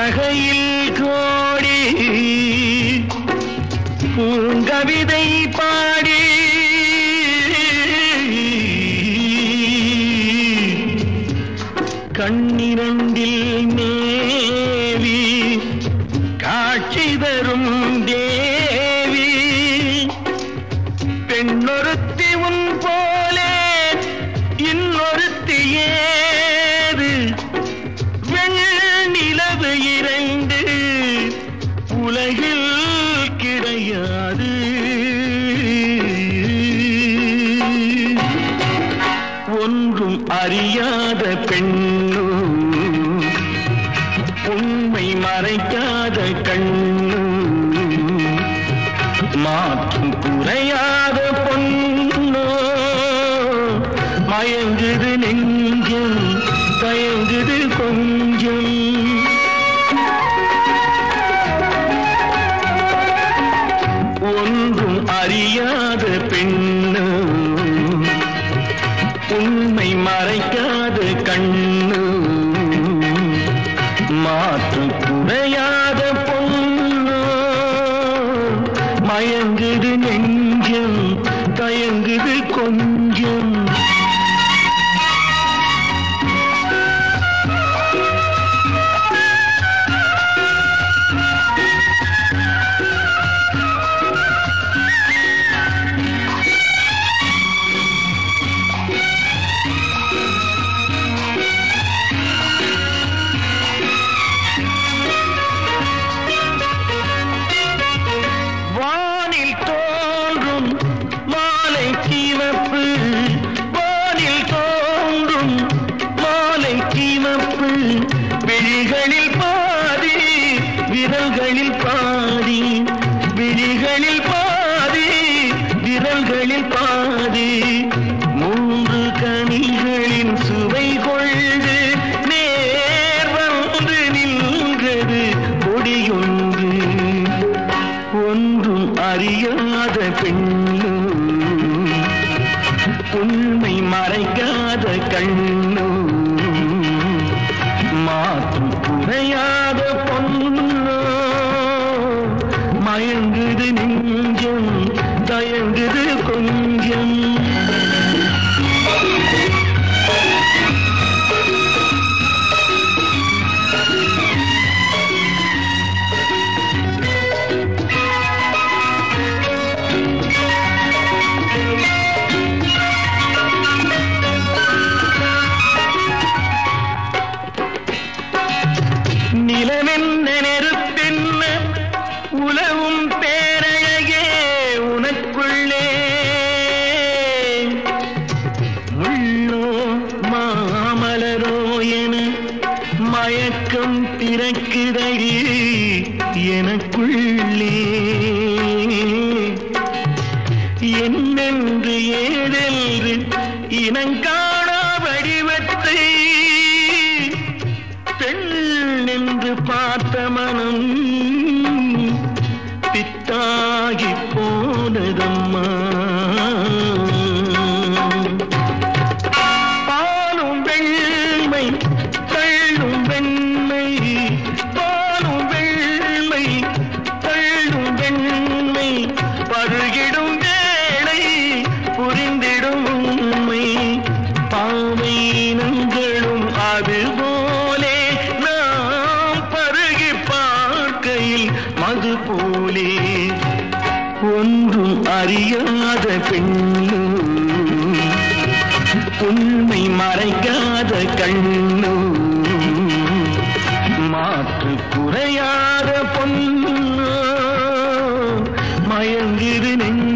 புன்னகையில் கோடி பூங்கவிதை பாடி. கண்ணிரண்டில் மேவி காட்சி தரும் உலகில் கிடையாது. ஒன்றும் அறியாத பெண்ணு உண்மை மறைக்காத கண்ணு மாற்றும் குறையாத பொண்ணோ மயங்குது நெஞ்சம் தயங்குது கொஞ்சம். மயங்குது அறியாத பெண்ணு உண்மை மறைக்காத கண்ணு மாற்றும் குறையா மயக்கம் பிறக்குதடி எனக்குள்ளே. என்னென்று ஏதென்று இனங்கா போலே ஒன்றும் அறியாத பெண்ணும் உண்மை மறைக்காத கண்ணும் மாற்று குறையாத பொண்ணு. மயங்கிரு நெஞ்சு